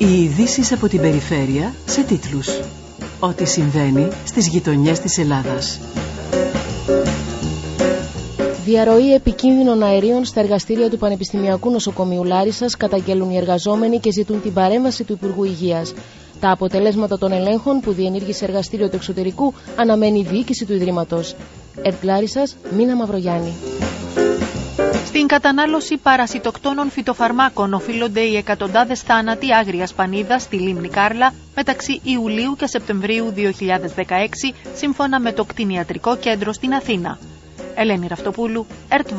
Οι ειδήσεις από την περιφέρεια σε τίτλους. Ό,τι συμβαίνει στις γειτονιές της Ελλάδας. Διαρροή επικίνδυνων αερίων στα εργαστήρια του Πανεπιστημιακού Νοσοκομείου Λάρισας καταγγέλουν οι εργαζόμενοι και ζητούν την παρέμβαση του Υπουργού Υγείας. Τα αποτελέσματα των ελέγχων που διενήργησε εργαστήριο του εξωτερικού αναμένει η διοίκηση του Ιδρύματος. Ερτ Λάρισας, Μίνα Μαυρογιάννη. Στην κατανάλωση παρασιτοκτόνων φυτοφαρμάκων οφείλονται οι εκατοντάδες θάνατοι άγριας πανίδας στη λίμνη Κάρλα μεταξύ Ιουλίου και Σεπτεμβρίου 2016, σύμφωνα με το κτηνιατρικό κέντρο στην Αθήνα. Ελένη Ραυτοπούλου, ΕΡΤ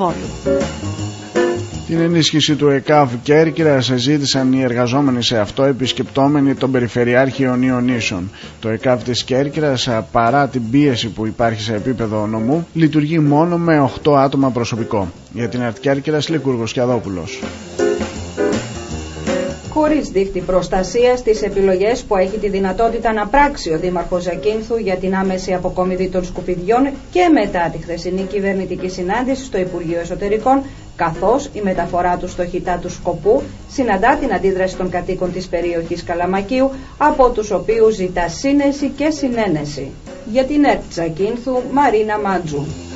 Την ενίσχυση του ΕΚΑΒ Κέρκυρα ζήτησαν οι εργαζόμενοι σε αυτό επισκεπτόμενοι τον Περιφερειάρχη Ιωνίων Νήσων. Το ΕΚΑΒ της Κέρκυρας παρά την πίεση που υπάρχει σε επίπεδο νομού λειτουργεί μόνο με 8 άτομα προσωπικό. Για την ΕΡΤ Κέρκυρας Λίκουργος Κιαδόπουλος χωρίς δίχτυ προστασίας στις επιλογές που έχει τη δυνατότητα να πράξει ο Δήμαρχος Ζακίνθου για την άμεση αποκομιδή των σκουπιδιών και μετά τη χθεσινή κυβερνητική συνάντηση στο Υπουργείο Εσωτερικών καθώς η μεταφορά του στο χιτά του σκοπού συναντά την αντίδραση των κατοίκων της περιοχής Καλαμακίου από τους οποίους ζητά σύνεση και συνένεση. Για την ΕΡΤ Ζακίνθου, Μαρίνα Μάντζου.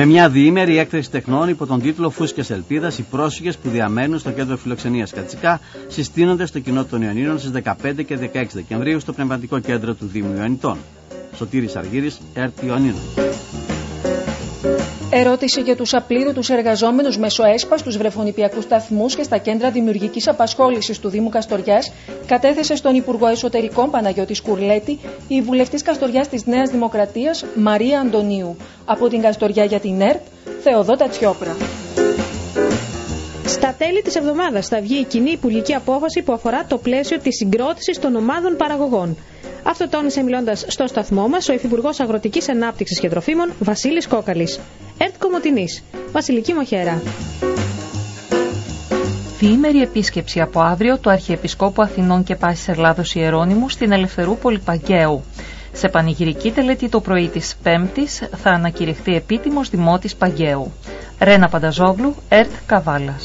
Με μια διήμερη έκθεση τεχνών υπό τον τίτλο Φούσκες Ελπίδας, οι πρόσφυγες που διαμένουν στο κέντρο φιλοξενίας Κατσικά συστήνονται στο κοινό των Ιωνίων στις 15 και 16 Δεκεμβρίου στο πνευματικό κέντρο του Δήμου Ιωνιτών. Σωτήρης Αργύρης, ΕΡΤ Ιωνίων. Ερώτηση για τους απλήρωτου εργαζόμενους μέσω ΕΣΠΑ στους βρεφονιπιακούς σταθμούς και στα κέντρα δημιουργικής απασχόλησης του Δήμου Καστοριάς κατέθεσε στον Υπουργό Εσωτερικών Παναγιώτης Κουρλέτη η βουλευτής Καστοριάς της Νέας Δημοκρατίας Μαρία Αντωνίου. Από την Καστοριά για την ΕΡΤ, Θεοδότα Τσιόπρα. Στα τέλη της εβδομάδας θα βγει η κοινή υπουργική απόφαση που αφορά το πλαίσιο της συγκρότησης των ομάδων παραγωγών. Αυτό τόνισε μιλώντας στο σταθμό μας ο Υφυπουργός Αγροτικής Ανάπτυξης και Τροφίμων Βασίλης Κόκαλης. Ερτ Κομωτινής. Βασιλική Μοχέρα. Διήμερη επίσκεψη από αύριο του Αρχιεπισκόπου Αθηνών και Πάσης Ελλάδος Ιερώνυμου στην Ελευθερούπολη Παγκαίου. Σε πανηγυρική τελετή το πρωί της Πέμπτης θα ανακηρυχθεί επίτιμος δημότης Παγκαίου. Ρένα Πανταζόγλου, ΕΡΤ Καβάλας.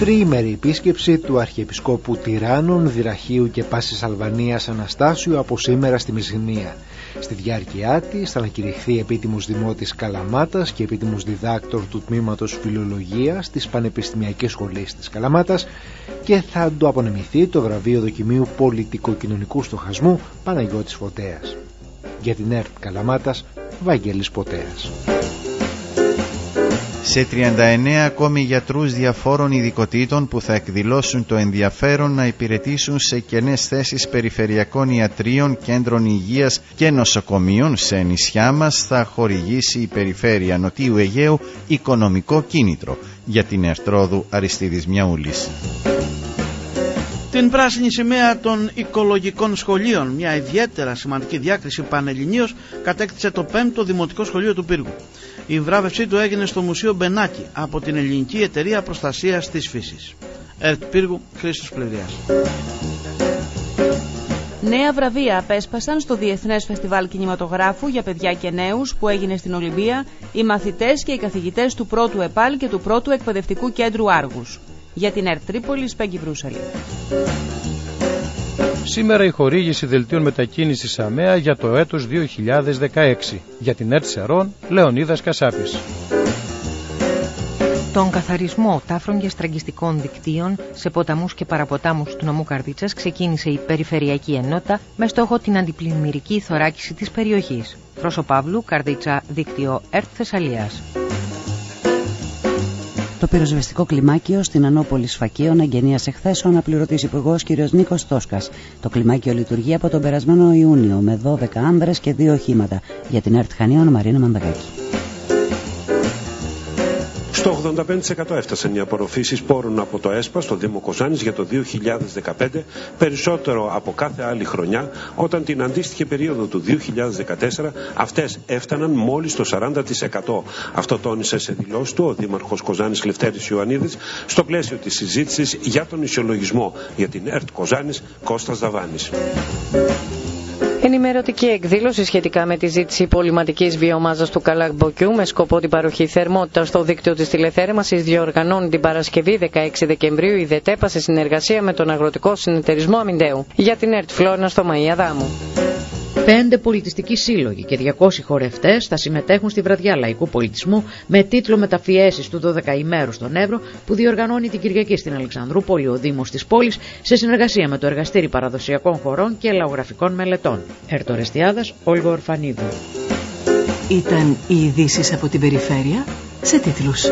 Τριήμερη επίσκεψη του Αρχιεπισκόπου Τυράννων, Δυραχείου και Πάσης Αλβανίας Αναστάσιου από σήμερα στη Μυζηνία. Στη διάρκεια της θα ανακηρυχθεί επίτιμος δημότης Καλαμάτας και επίτιμος διδάκτορ του τμήματος Φιλολογίας της Πανεπιστημιακής Σχολής της Καλαμάτας και θα του απονεμηθεί το βραβείο δοκιμίου πολιτικο-κοινωνικού στοχασμού Παναγιώτης Φωτέας. Για την ΕΡΤ Καλαμάτας, Βαγγέλης Ποτέας. Σε 39 ακόμη γιατρούς διαφόρων ειδικοτήτων που θα εκδηλώσουν το ενδιαφέρον να υπηρετήσουν σε κενές θέσεις περιφερειακών ιατρίων, κέντρων υγείας και νοσοκομείων σε νησιά μας θα χορηγήσει η Περιφέρεια Νοτιού Αιγαίου οικονομικό κίνητρο για την Ερτρόδου Αριστίδης Μιαούλης. Την πράσινη σημαία των οικολογικών σχολείων, μια ιδιαίτερα σημαντική διάκριση πανελληνίως, κατέκτησε το 5ο Δημοτικό Σχολείο του Πύργου. Η βράβευσή του έγινε στο Μουσείο Μπενάκη από την Ελληνική Εταιρεία Προστασίας της Φύσης. Ερτ Πύργου, Χρήστος Πλευριάς. Νέα βραβεία απέσπασαν στο Διεθνές Φεστιβάλ Κινηματογράφου για παιδιά και νέους που έγινε στην Ολυμπία οι μαθητές και οι καθηγητές του πρώτου ΕΠΑΛ και του πρώτου εκπαιδευτικού κέντρου Άργους. Για την ΕΡΤ Τρίπολη, Σπέγγι Βρούσαλη. Σήμερα η χορήγηση δελτίων μετακίνησης ΑΜΕΑ για το έτος 2016. Για την ΕΡΤ Σερών, Λεωνίδας Κασάπης. Τον καθαρισμό τάφρων και στραγγιστικών δικτύων σε ποταμούς και παραποτάμους του νομού Καρδίτσας ξεκίνησε η Περιφερειακή Ενότητα με στόχο την αντιπλημμυρική θωράκιση της περιοχής. Φρόσο Παύλου, Καρδίτσα, δίκτυο ΕΡΤ Θεσσαλίας. Το πυροσβεστικό κλιμάκιο στην Ανώπολη Σφακίων εγγενίασε χθε ο αναπληρωτής υπουργός κ. Νίκος Τόσκας. Το κλιμάκιο λειτουργεί από τον περασμένο Ιούνιο με 12 άνδρες και 2 οχήματα. Για την ΕΡΤ Χανίων Μαρίνα Μαντακάκη. Στο 85% έφτασαν οι απορροφήσει πόρων από το ΕΣΠΑ στο Δήμο Κοζάνης για το 2015, περισσότερο από κάθε άλλη χρονιά, όταν την αντίστοιχη περίοδο του 2014 αυτές έφταναν μόλις το 40%. Αυτό τόνισε σε δηλώσεις του ο Δήμαρχος Κοζάνης Λευτέρης Ιωαννίδης στο πλαίσιο της συζήτησης για τον ισιολογισμό για την ΕΡΤ Κοζάνης Κώστας Δαβάνης. Ενημερωτική εκδήλωση σχετικά με τη ζήτηση πολυματικής βιομάζας του Καλαμποκιού με σκοπό την παροχή θερμότητα στο δίκτυο της τηλεθέρμανσης διοργανώνει την Παρασκευή 16 Δεκεμβρίου η ΔΕΤΕΠΑ σε συνεργασία με τον Αγροτικό Συνεταιρισμό Αμυντέου. Για την ΕΡΤ Φλόρινα στο Μαία Δάμου. Πέντε πολιτιστικοί σύλλογοι και 200 χορευτές θα συμμετέχουν στη βραδιά λαϊκού πολιτισμού με τίτλο Μεταφιέσεις του 12 ημέρους στον Εύρο που διοργανώνει την Κυριακή στην Αλεξανδρούπολη ο Δήμος της πόλης σε συνεργασία με το Εργαστήρι Παραδοσιακών Χωρών και Λαογραφικών Μελετών. Ερτορεστιάδα Όλγο Ορφανίδου. Ήταν οι ειδήσεις από την περιφέρεια σε τίτλους.